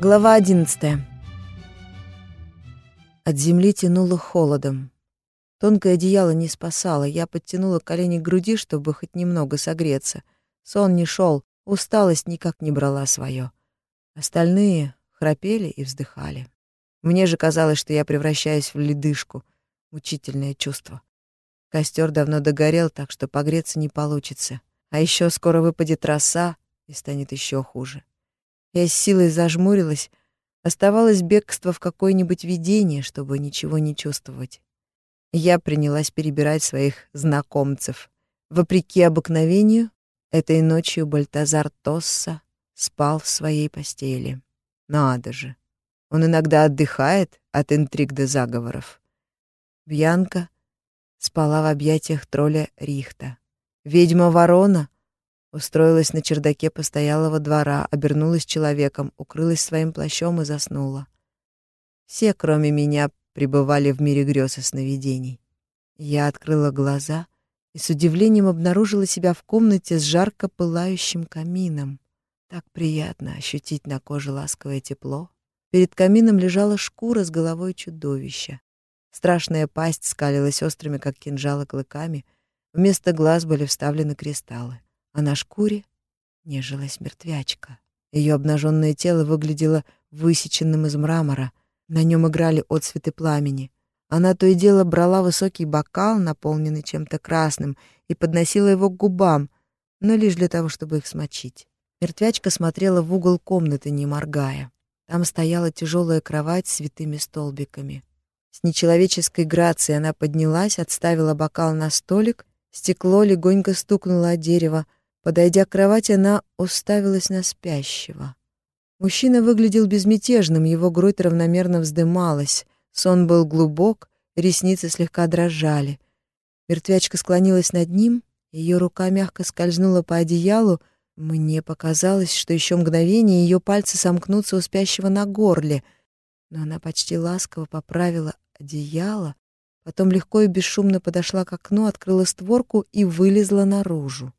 Глава одиннадцатая. От земли тянуло холодом. Тонкое одеяло не спасало. Я подтянула колени к груди, чтобы хоть немного согреться. Сон не шел, усталость никак не брала свое. Остальные храпели и вздыхали. Мне же казалось, что я превращаюсь в ледышку. Мучительное чувство. Костер давно догорел, так что погреться не получится. А еще скоро выпадет роса, и станет еще хуже. Я с силой зажмурилась. Оставалось бегство в какое-нибудь видение, чтобы ничего не чувствовать. Я принялась перебирать своих знакомцев. Вопреки обыкновению, этой ночью Бальтазар Тосса спал в своей постели. Надо же. Он иногда отдыхает от интриг до заговоров. Бьянка спала в объятиях тролля Рихта. Ведьма Ворона Устроилась на чердаке постоялого двора, обернулась человеком, укрылась своим плащом и заснула. Все, кроме меня, пребывали в мире грез и сновидений. Я открыла глаза и с удивлением обнаружила себя в комнате с жарко пылающим камином. Так приятно ощутить на коже ласковое тепло. Перед камином лежала шкура с головой чудовища. Страшная пасть скалилась острыми, как кинжалы, клыками. Вместо глаз были вставлены кристаллы а на шкуре нежилась мертвячка. Ее обнаженное тело выглядело высеченным из мрамора, на нем играли отсветы пламени. Она то и дело брала высокий бокал, наполненный чем-то красным, и подносила его к губам, но лишь для того, чтобы их смочить. Мертвячка смотрела в угол комнаты, не моргая. Там стояла тяжелая кровать с святыми столбиками. С нечеловеческой грацией она поднялась, отставила бокал на столик, стекло легонько стукнуло о дерево, Подойдя к кровати, она уставилась на спящего. Мужчина выглядел безмятежным, его грудь равномерно вздымалась. Сон был глубок, ресницы слегка дрожали. Мертвячка склонилась над ним, ее рука мягко скользнула по одеялу. Мне показалось, что еще мгновение ее пальцы сомкнутся у спящего на горле. Но она почти ласково поправила одеяло, потом легко и бесшумно подошла к окну, открыла створку и вылезла наружу.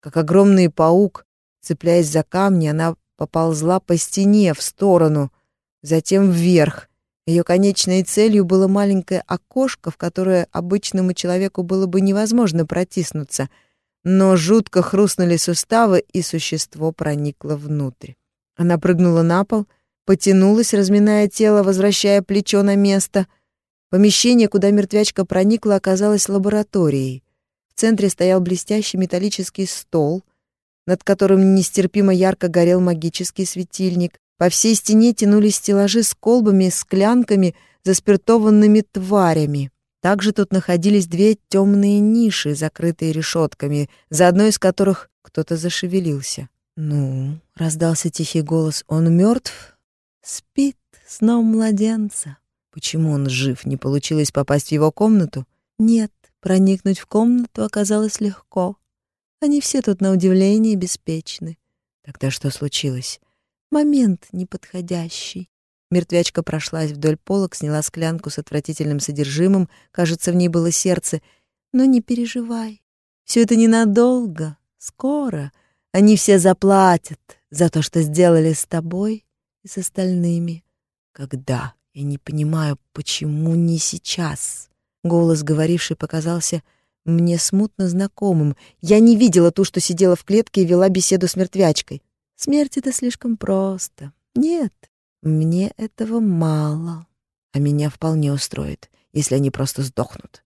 Как огромный паук, цепляясь за камни, она поползла по стене в сторону, затем вверх. Ее конечной целью было маленькое окошко, в которое обычному человеку было бы невозможно протиснуться, но жутко хрустнули суставы, и существо проникло внутрь. Она прыгнула на пол, потянулась, разминая тело, возвращая плечо на место. Помещение, куда мертвячка проникла, оказалось лабораторией. В центре стоял блестящий металлический стол, над которым нестерпимо ярко горел магический светильник. По всей стене тянулись стеллажи с колбами, склянками, заспиртованными тварями. Также тут находились две темные ниши, закрытые решетками, за одной из которых кто-то зашевелился. «Ну?» — раздался тихий голос. «Он мертв? Спит сном младенца». Почему он жив? Не получилось попасть в его комнату? Нет, Проникнуть в комнату оказалось легко. Они все тут на удивление беспечны. Тогда что случилось? Момент неподходящий. Мертвячка прошлась вдоль полок, сняла склянку с отвратительным содержимым, кажется, в ней было сердце. Но не переживай. Все это ненадолго. Скоро они все заплатят за то, что сделали с тобой и с остальными. Когда? Я не понимаю, почему не сейчас. Голос, говоривший, показался мне смутно знакомым. Я не видела ту, что сидела в клетке и вела беседу с мертвячкой. Смерть — это слишком просто. Нет, мне этого мало. А меня вполне устроит, если они просто сдохнут.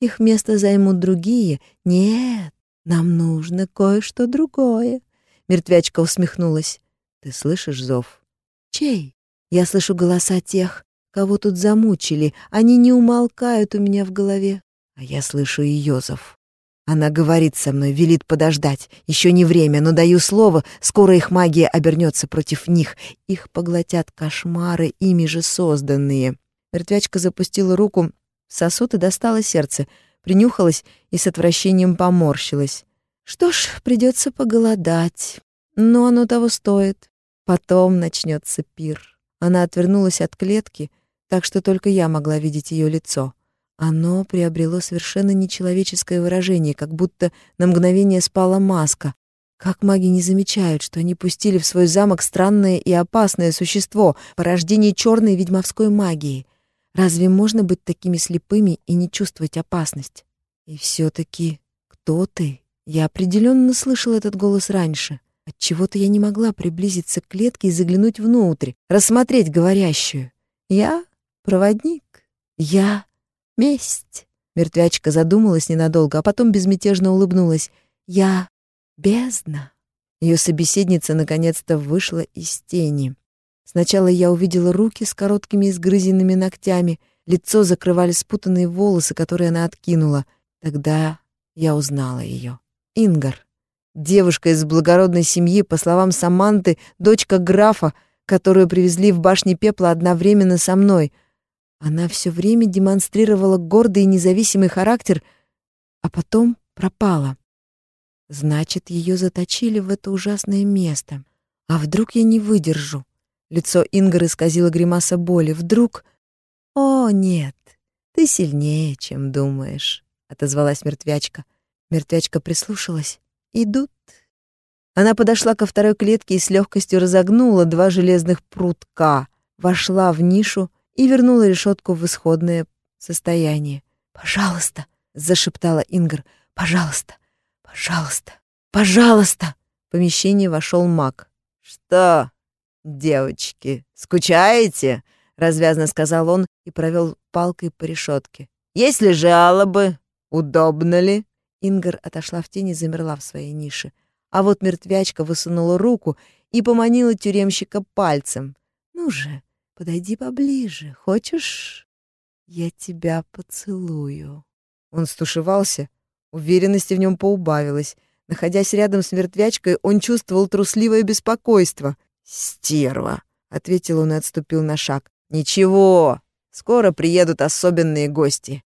Их место займут другие. Нет, нам нужно кое-что другое. Мертвячка усмехнулась. Ты слышишь зов? Чей? Я слышу голоса тех, Кого тут замучили? Они не умолкают у меня в голове. А я слышу ее зов. Она говорит со мной, велит подождать. Еще не время, но даю слово, скоро их магия обернется против них. Их поглотят кошмары, ими же созданные. Мертвячка запустила руку в сосуд и достала сердце, принюхалась и с отвращением поморщилась. Что ж, придется поголодать. Но оно того стоит. Потом начнется пир. Она отвернулась от клетки — так что только я могла видеть ее лицо. Оно приобрело совершенно нечеловеческое выражение, как будто на мгновение спала маска. Как маги не замечают, что они пустили в свой замок странное и опасное существо, порождение черной ведьмовской магии? Разве можно быть такими слепыми и не чувствовать опасность? И все-таки кто ты? Я определенно слышал этот голос раньше. Отчего-то я не могла приблизиться к клетке и заглянуть внутрь, рассмотреть говорящую. Я проводник. Я месть. Мертвячка задумалась ненадолго, а потом безмятежно улыбнулась. Я бездна. Ее собеседница наконец-то вышла из тени. Сначала я увидела руки с короткими изгрызенными ногтями, лицо закрывали спутанные волосы, которые она откинула. Тогда я узнала ее. Ингар. Девушка из благородной семьи, по словам Саманты, дочка графа, которую привезли в башне пепла одновременно со мной. Она все время демонстрировала гордый и независимый характер, а потом пропала. Значит, ее заточили в это ужасное место. А вдруг я не выдержу? Лицо Ингары исказило гримаса боли. Вдруг... «О, нет, ты сильнее, чем думаешь», — отозвалась мертвячка. Мертвячка прислушалась. «Идут». Она подошла ко второй клетке и с легкостью разогнула два железных прутка, вошла в нишу и вернула решетку в исходное состояние. «Пожалуйста», — зашептала Ингар, — «пожалуйста, пожалуйста, пожалуйста». В помещение вошел маг. «Что, девочки, скучаете?» — развязно сказал он и провел палкой по решетке. «Есть ли жалобы? Удобно ли?» Ингар отошла в тень и замерла в своей нише. А вот мертвячка высунула руку и поманила тюремщика пальцем. «Ну же, подойди поближе. Хочешь? Я тебя поцелую». Он стушевался. Уверенности в нем поубавилось. Находясь рядом с мертвячкой, он чувствовал трусливое беспокойство. «Стерва!» — ответил он и отступил на шаг. «Ничего, скоро приедут особенные гости.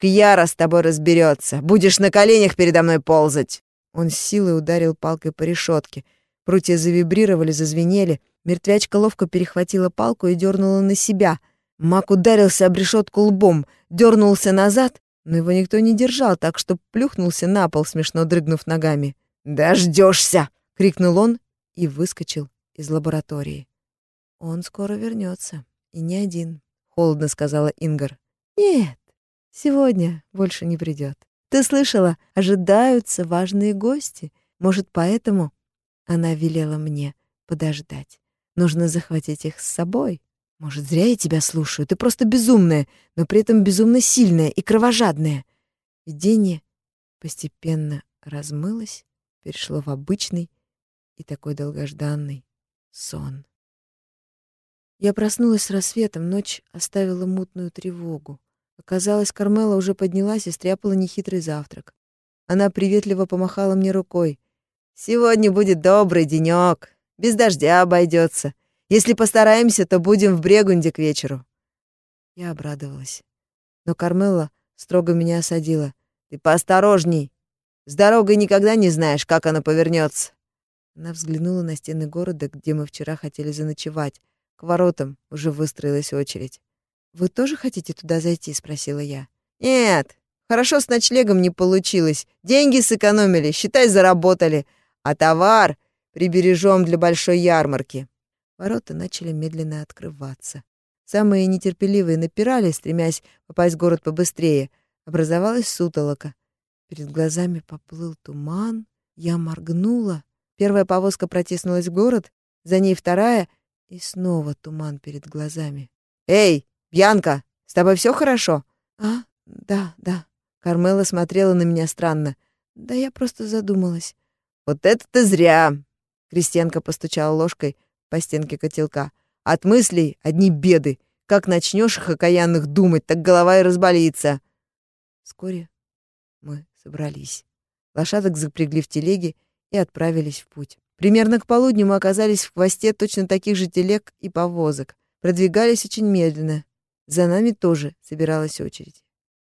Кьяра с тобой разберется. Будешь на коленях передо мной ползать!» Он силой ударил палкой по решетке. Прутья завибрировали, зазвенели. Мертвячка ловко перехватила палку и дернула на себя. Мак ударился об решетку лбом, дернулся назад, но его никто не держал, так что плюхнулся на пол, смешно дрыгнув ногами. «Дождешься!» — крикнул он и выскочил из лаборатории. «Он скоро вернется, и не один», — холодно сказала Ингар. «Нет, Сегодня больше не придет. Ты слышала, ожидаются важные гости. Может, поэтому она велела мне подождать. Нужно захватить их с собой. Может, зря я тебя слушаю. Ты просто безумная, но при этом безумно сильная и кровожадная. Видение постепенно размылось, перешло в обычный и такой долгожданный сон. Я проснулась с рассветом, ночь оставила мутную тревогу. Оказалось, Кармела уже поднялась и стряпала нехитрый завтрак. Она приветливо помахала мне рукой. «Сегодня будет добрый денёк. Без дождя обойдется. Если постараемся, то будем в Брегунде к вечеру». Я обрадовалась. Но Кармела строго меня осадила. «Ты поосторожней. С дорогой никогда не знаешь, как она повернется. Она взглянула на стены города, где мы вчера хотели заночевать. К воротам уже выстроилась очередь. «Вы тоже хотите туда зайти?» — спросила я. «Нет, хорошо с ночлегом не получилось. Деньги сэкономили, считай, заработали. А товар прибережем для большой ярмарки». Ворота начали медленно открываться. Самые нетерпеливые напирали, стремясь попасть в город побыстрее. Образовалась сутолока. Перед глазами поплыл туман. Я моргнула. Первая повозка протиснулась в город, за ней вторая, и снова туман перед глазами. «Эй, «Бьянка, с тобой все хорошо?» «А, да, да». Кармела смотрела на меня странно. «Да я просто задумалась». «Вот это ты зря!» Крестьянка постучала ложкой по стенке котелка. «От мыслей одни беды. Как начнешь их окаянных думать, так голова и разболится». Вскоре мы собрались. Лошадок запрягли в телеги и отправились в путь. Примерно к полудню мы оказались в хвосте точно таких же телег и повозок. Продвигались очень медленно, за нами тоже собиралась очередь.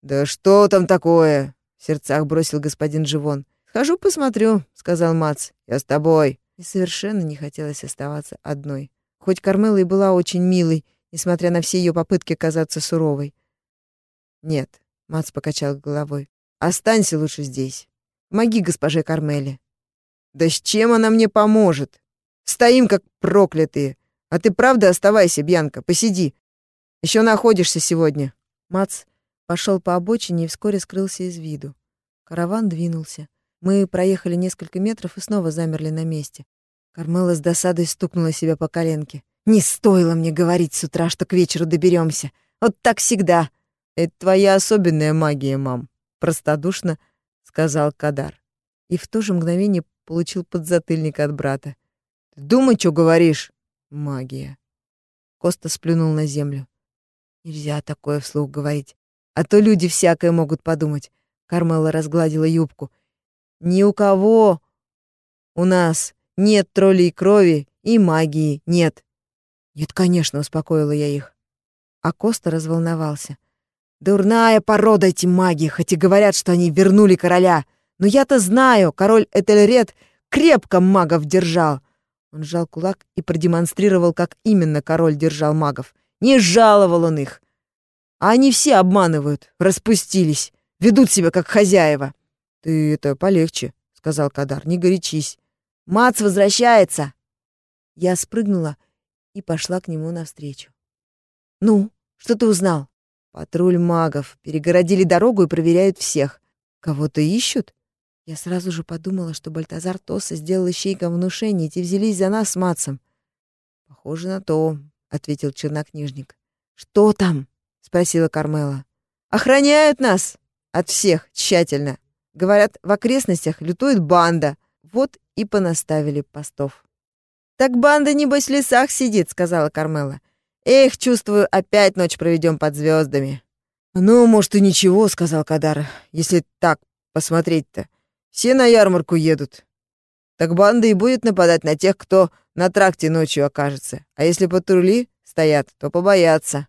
«Да что там такое?» — в сердцах бросил господин Живон. «Схожу посмотрю», — сказал Мац. «Я с тобой». И совершенно не хотелось оставаться одной. Хоть Кармела и была очень милой, несмотря на все ее попытки казаться суровой. «Нет», — Мац покачал головой, — «останься лучше здесь. Помоги госпоже Кармеле». Да с чем она мне поможет? Стоим как проклятые. А ты правда оставайся, Бьянка, посиди. Еще находишься сегодня. Мац пошел по обочине и вскоре скрылся из виду. Караван двинулся. Мы проехали несколько метров и снова замерли на месте. Кармела с досадой стукнула себя по коленке. «Не стоило мне говорить с утра, что к вечеру доберемся. Вот так всегда». «Это твоя особенная магия, мам», — простодушно сказал Кадар. И в то же мгновение получил подзатыльник от брата. «Думай, что говоришь». «Магия». Коста сплюнул на землю. Нельзя такое вслух говорить. А то люди всякое могут подумать. Кармела разгладила юбку. Ни у кого у нас нет троллей крови и магии нет. Нет, конечно, успокоила я их. А Коста разволновался. Дурная порода эти маги, хоть и говорят, что они вернули короля. Но я-то знаю, король Этельред крепко магов держал. Он сжал кулак и продемонстрировал, как именно король держал магов. Не жаловал он их. А они все обманывают, распустились, ведут себя как хозяева. Ты это полегче, сказал Кадар, не горячись. Мац возвращается. Я спрыгнула и пошла к нему навстречу. Ну, что ты узнал? Патруль магов перегородили дорогу и проверяют всех. Кого-то ищут? Я сразу же подумала, что Бальтазар Тоса сделал ищейкам внушение, и те взялись за нас с Матсом. Похоже на то, ответил чернокнижник. Что там? спросила Кармела. Охраняют нас от всех тщательно. Говорят, в окрестностях лютует банда. Вот и понаставили постов. Так банда небось в лесах сидит, сказала Кармела. Эх, чувствую, опять ночь проведем под звездами. Ну, может и ничего, сказал Кадар, если так посмотреть-то. Все на ярмарку едут. Так банда и будет нападать на тех, кто на тракте ночью окажется. А если патрули стоят, то побоятся.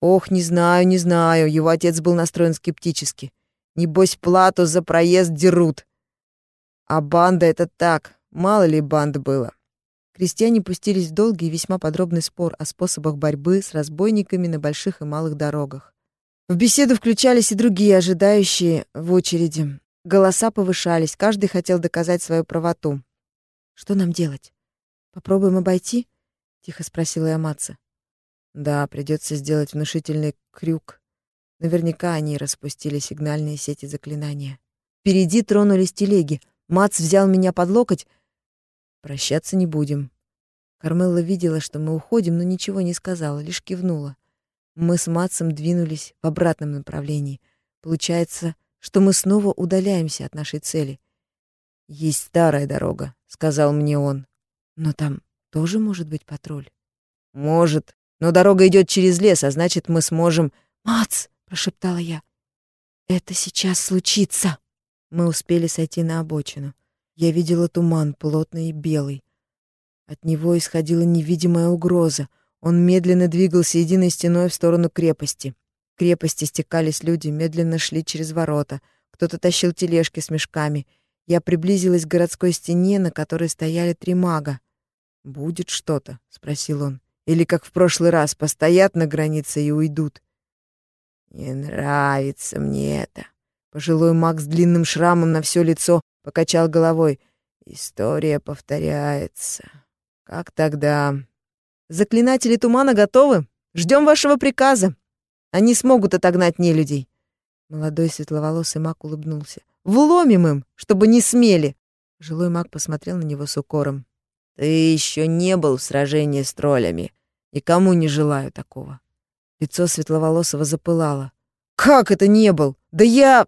Ох, не знаю, не знаю. Его отец был настроен скептически. Небось, плату за проезд дерут. А банда — это так. Мало ли банд было. Крестьяне пустились в долгий и весьма подробный спор о способах борьбы с разбойниками на больших и малых дорогах. В беседу включались и другие, ожидающие в очереди. Голоса повышались, каждый хотел доказать свою правоту. «Что нам делать? Попробуем обойти?» — тихо спросила я Матца. «Да, придется сделать внушительный крюк. Наверняка они распустили сигнальные сети заклинания». Впереди тронулись телеги. Мац взял меня под локоть. «Прощаться не будем». Кармелла видела, что мы уходим, но ничего не сказала, лишь кивнула. Мы с Матсом двинулись в обратном направлении. Получается, что мы снова удаляемся от нашей цели. «Есть старая дорога», — сказал мне он. «Но там тоже может быть патруль?» «Может, но дорога идет через лес, а значит, мы сможем...» «Мац!» — прошептала я. «Это сейчас случится!» Мы успели сойти на обочину. Я видела туман, плотный и белый. От него исходила невидимая угроза. Он медленно двигался единой стеной в сторону крепости крепости стекались люди, медленно шли через ворота. Кто-то тащил тележки с мешками. Я приблизилась к городской стене, на которой стояли три мага. «Будет что-то?» — спросил он. «Или, как в прошлый раз, постоят на границе и уйдут?» «Не нравится мне это». Пожилой маг с длинным шрамом на все лицо покачал головой. «История повторяется. Как тогда?» «Заклинатели тумана готовы? Ждем вашего приказа!» Они смогут отогнать нелюдей. Молодой светловолосый маг улыбнулся. Вломим им, чтобы не смели. Жилой маг посмотрел на него с укором. Ты еще не был в сражении с троллями. Никому не желаю такого. Лицо светловолосого запылало. Как это не был? Да я...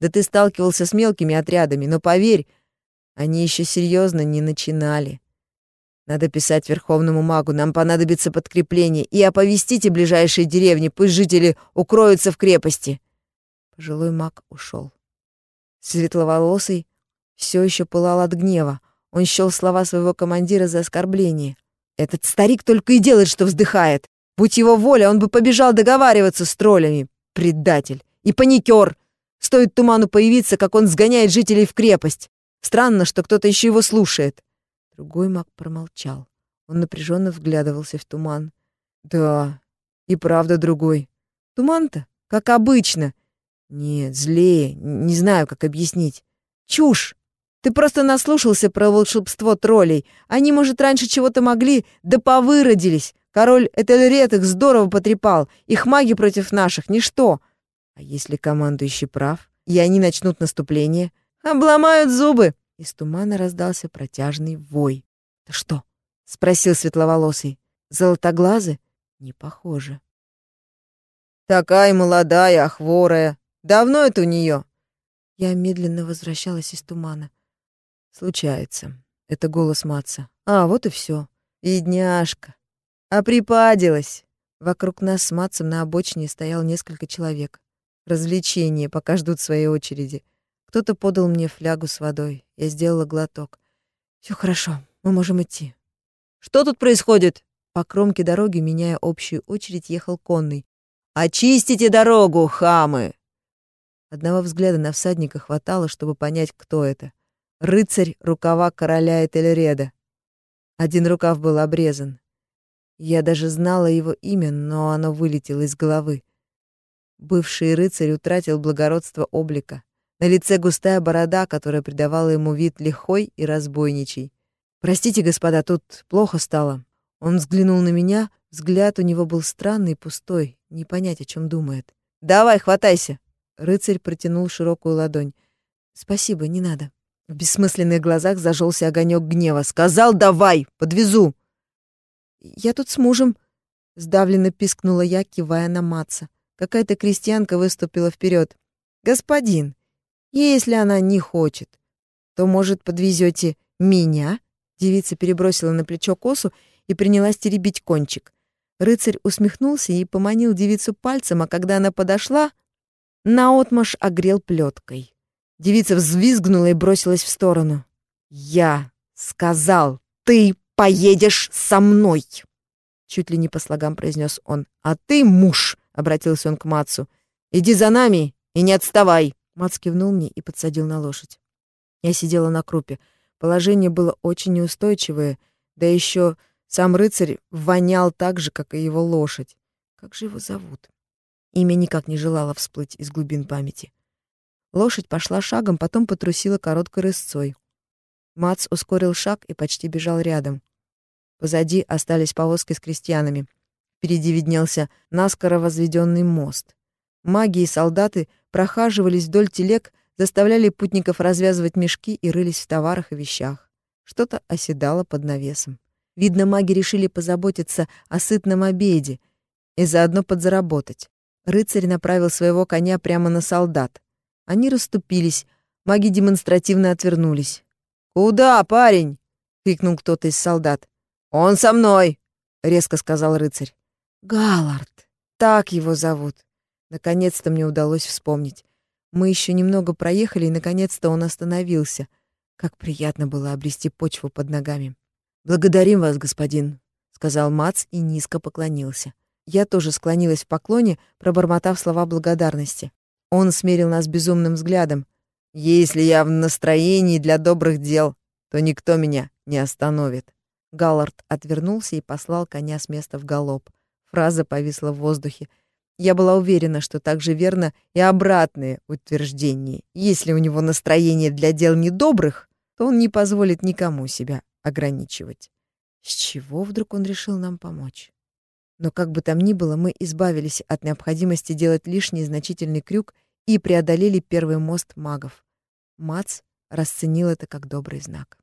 Да ты сталкивался с мелкими отрядами, но поверь, они еще серьезно не начинали. Надо писать верховному магу, нам понадобится подкрепление, и оповестите ближайшие деревни, пусть жители укроются в крепости. Пожилой маг ушел. Светловолосый все еще пылал от гнева. Он счел слова своего командира за оскорбление. Этот старик только и делает, что вздыхает. Будь его воля, он бы побежал договариваться с троллями. Предатель и паникер. Стоит туману появиться, как он сгоняет жителей в крепость. Странно, что кто-то еще его слушает. Другой маг промолчал. Он напряженно вглядывался в туман. Да, и правда другой. Туман-то, как обычно. Нет, злее, не знаю, как объяснить. Чушь! Ты просто наслушался про волшебство троллей. Они, может, раньше чего-то могли, да повыродились. Король Этельред их здорово потрепал. Их маги против наших — ничто. А если командующий прав, и они начнут наступление? Обломают зубы!» Из тумана раздался протяжный вой. «Ты что?» — спросил светловолосый. «Золотоглазы?» «Не похоже». «Такая молодая, хворая. Давно это у нее?» Я медленно возвращалась из тумана. Случается. Это голос Матца. А, вот и все. Бедняжка. А припадилась. Вокруг нас с Матцем на обочине стоял несколько человек. Развлечение, пока ждут своей очереди. Кто-то подал мне флягу с водой. Я сделала глоток. Все хорошо, мы можем идти. Что тут происходит? По кромке дороги, меняя общую очередь, ехал конный. «Очистите дорогу, хамы!» Одного взгляда на всадника хватало, чтобы понять, кто это рыцарь рукава короля Этельреда. Один рукав был обрезан. Я даже знала его имя, но оно вылетело из головы. Бывший рыцарь утратил благородство облика. На лице густая борода, которая придавала ему вид лихой и разбойничий. «Простите, господа, тут плохо стало». Он взглянул на меня, взгляд у него был странный, пустой, не понять, о чем думает. «Давай, хватайся!» Рыцарь протянул широкую ладонь. «Спасибо, не надо». В бессмысленных глазах зажегся огонек гнева. «Сказал, давай, подвезу!» «Я тут с мужем», — сдавленно пискнула я, кивая на Матца. Какая-то крестьянка выступила вперед. «Господин, если она не хочет, то, может, подвезете меня?» Девица перебросила на плечо косу и принялась теребить кончик. Рыцарь усмехнулся и поманил девицу пальцем, а когда она подошла, наотмашь огрел плеткой. Девица взвизгнула и бросилась в сторону. «Я сказал, ты поедешь со мной!» Чуть ли не по слогам произнес он. «А ты муж!» — обратился он к Мацу. «Иди за нами и не отставай!» Мац кивнул мне и подсадил на лошадь. Я сидела на крупе. Положение было очень неустойчивое, да еще сам рыцарь вонял так же, как и его лошадь. Как же его зовут? Имя никак не желало всплыть из глубин памяти. Лошадь пошла шагом, потом потрусила короткой рысцой. Мац ускорил шаг и почти бежал рядом. Позади остались повозки с крестьянами. Впереди виднелся наскоро возведенный мост. Маги и солдаты прохаживались вдоль телег, заставляли путников развязывать мешки и рылись в товарах и вещах. Что-то оседало под навесом. Видно, маги решили позаботиться о сытном обеде и заодно подзаработать. Рыцарь направил своего коня прямо на солдат. Они расступились, маги демонстративно отвернулись. «Куда, парень?» — крикнул кто-то из солдат. «Он со мной!» — резко сказал рыцарь. «Галлард! Так его зовут!» Наконец-то мне удалось вспомнить. Мы еще немного проехали, и наконец-то он остановился. Как приятно было обрести почву под ногами. «Благодарим вас, господин», — сказал Мац и низко поклонился. Я тоже склонилась в поклоне, пробормотав слова благодарности. Он смерил нас безумным взглядом. «Если я в настроении для добрых дел, то никто меня не остановит». Галлард отвернулся и послал коня с места в галоп. Фраза повисла в воздухе. Я была уверена, что так же верно и обратное утверждение. Если у него настроение для дел недобрых, то он не позволит никому себя ограничивать. С чего вдруг он решил нам помочь? Но как бы там ни было, мы избавились от необходимости делать лишний значительный крюк и преодолели первый мост магов. Мац расценил это как добрый знак.